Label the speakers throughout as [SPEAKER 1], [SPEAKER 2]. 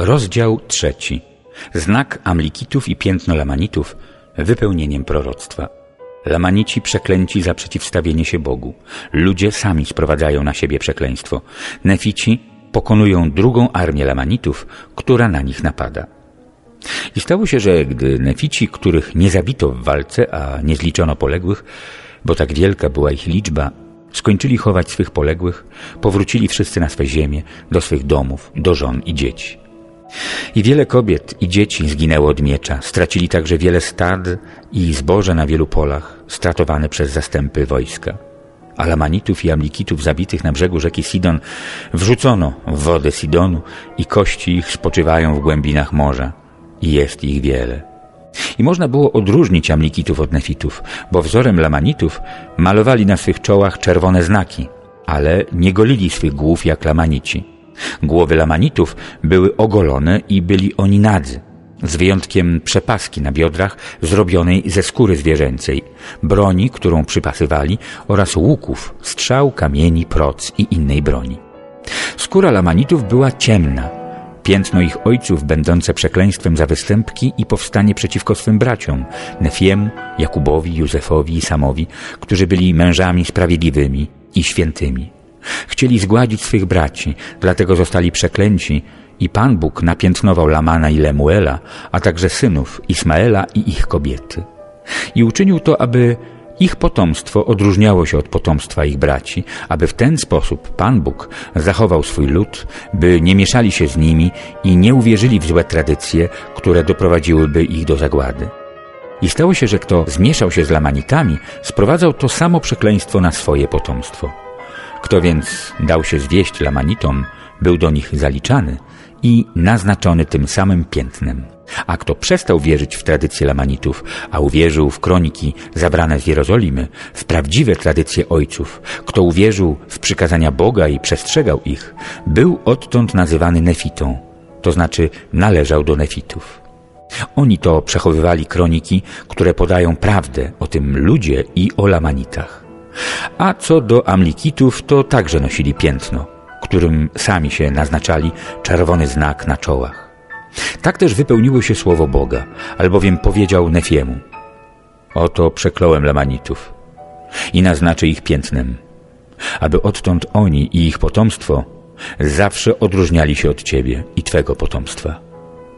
[SPEAKER 1] Rozdział trzeci. Znak Amlikitów i piętno Lamanitów wypełnieniem proroctwa. Lamanici przeklęci za przeciwstawienie się Bogu. Ludzie sami sprowadzają na siebie przekleństwo. Nefici pokonują drugą armię Lamanitów, która na nich napada. I stało się, że gdy Nefici, których nie zabito w walce, a nie zliczono poległych, bo tak wielka była ich liczba, skończyli chować swych poległych, powrócili wszyscy na swe ziemię, do swych domów, do żon i dzieci. I wiele kobiet i dzieci zginęło od miecza, stracili także wiele stad i zboże na wielu polach, stratowane przez zastępy wojska. Alamanitów i Amlikitów zabitych na brzegu rzeki Sidon wrzucono w wodę Sidonu i kości ich spoczywają w głębinach morza. I jest ich wiele. I można było odróżnić Amlikitów od Nefitów, bo wzorem Lamanitów malowali na swych czołach czerwone znaki, ale nie golili swych głów jak Lamanici. Głowy Lamanitów były ogolone i byli oni nadzy, z wyjątkiem przepaski na biodrach zrobionej ze skóry zwierzęcej, broni, którą przypasywali oraz łuków, strzał, kamieni, proc i innej broni. Skóra Lamanitów była ciemna, piętno ich ojców będące przekleństwem za występki i powstanie przeciwko swym braciom, Nefiemu, Jakubowi, Józefowi i Samowi, którzy byli mężami sprawiedliwymi i świętymi. Chcieli zgładzić swych braci, dlatego zostali przeklęci i Pan Bóg napiętnował Lamana i Lemuela, a także synów Ismaela i ich kobiety. I uczynił to, aby ich potomstwo odróżniało się od potomstwa ich braci, aby w ten sposób Pan Bóg zachował swój lud, by nie mieszali się z nimi i nie uwierzyli w złe tradycje, które doprowadziłyby ich do zagłady. I stało się, że kto zmieszał się z Lamanitami, sprowadzał to samo przekleństwo na swoje potomstwo. Kto więc dał się zwieść Lamanitom, był do nich zaliczany i naznaczony tym samym piętnem. A kto przestał wierzyć w tradycje Lamanitów, a uwierzył w kroniki zabrane z Jerozolimy, w prawdziwe tradycje ojców, kto uwierzył w przykazania Boga i przestrzegał ich, był odtąd nazywany Nefitą, to znaczy należał do Nefitów. Oni to przechowywali kroniki, które podają prawdę o tym ludzie i o Lamanitach. A co do Amlikitów, to także nosili piętno, którym sami się naznaczali czerwony znak na czołach. Tak też wypełniło się słowo Boga, albowiem powiedział Nefiemu Oto przekląłem Lamanitów i naznaczę ich piętnem, aby odtąd oni i ich potomstwo zawsze odróżniali się od Ciebie i Twego potomstwa.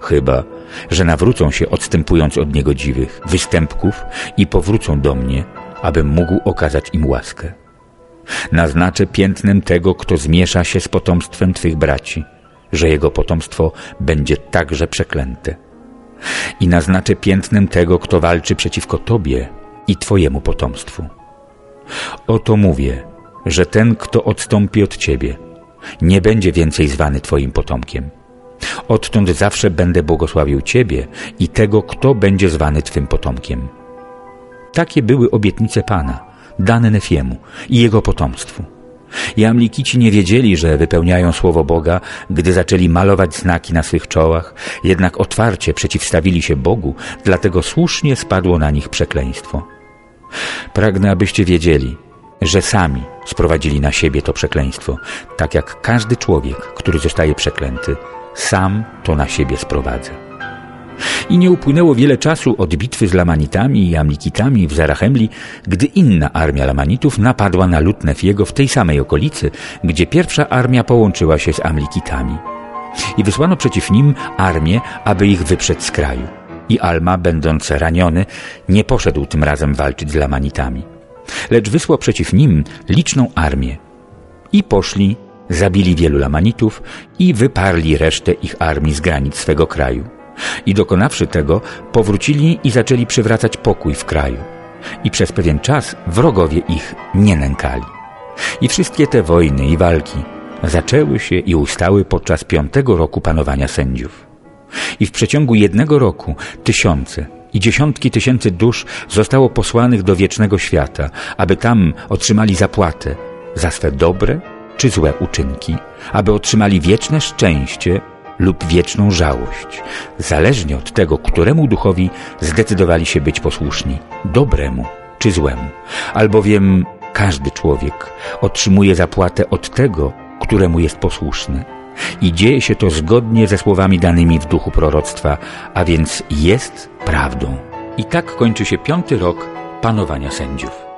[SPEAKER 1] Chyba, że nawrócą się odstępując od niegodziwych występków i powrócą do mnie, abym mógł okazać im łaskę. Naznaczę piętnem tego, kto zmiesza się z potomstwem Twych braci, że jego potomstwo będzie także przeklęte. I naznaczę piętnem tego, kto walczy przeciwko Tobie i Twojemu potomstwu. Oto mówię, że ten, kto odstąpi od Ciebie, nie będzie więcej zwany Twoim potomkiem. Odtąd zawsze będę błogosławił Ciebie i tego, kto będzie zwany Twym potomkiem. Takie były obietnice Pana, dane Nefiemu i jego potomstwu. I Amlikici nie wiedzieli, że wypełniają słowo Boga, gdy zaczęli malować znaki na swych czołach, jednak otwarcie przeciwstawili się Bogu, dlatego słusznie spadło na nich przekleństwo. Pragnę, abyście wiedzieli, że sami sprowadzili na siebie to przekleństwo, tak jak każdy człowiek, który zostaje przeklęty, sam to na siebie sprowadza. I nie upłynęło wiele czasu od bitwy z Lamanitami i Amlikitami w Zarachemli, gdy inna armia Lamanitów napadła na lud Nefiego w tej samej okolicy, gdzie pierwsza armia połączyła się z Amlikitami. I wysłano przeciw nim armię, aby ich wyprzeć z kraju. I Alma, będąc raniony, nie poszedł tym razem walczyć z Lamanitami. Lecz wysłał przeciw nim liczną armię. I poszli, zabili wielu Lamanitów i wyparli resztę ich armii z granic swego kraju. I dokonawszy tego, powrócili i zaczęli przywracać pokój w kraju. I przez pewien czas wrogowie ich nie nękali. I wszystkie te wojny i walki zaczęły się i ustały podczas piątego roku panowania sędziów. I w przeciągu jednego roku tysiące i dziesiątki tysięcy dusz zostało posłanych do wiecznego świata, aby tam otrzymali zapłatę za swe dobre czy złe uczynki, aby otrzymali wieczne szczęście lub wieczną żałość, zależnie od tego, któremu duchowi zdecydowali się być posłuszni, dobremu czy złemu, albowiem każdy człowiek otrzymuje zapłatę od tego, któremu jest posłuszny. I dzieje się to zgodnie ze słowami danymi w duchu proroctwa, a więc jest prawdą. I tak kończy się piąty rok panowania sędziów.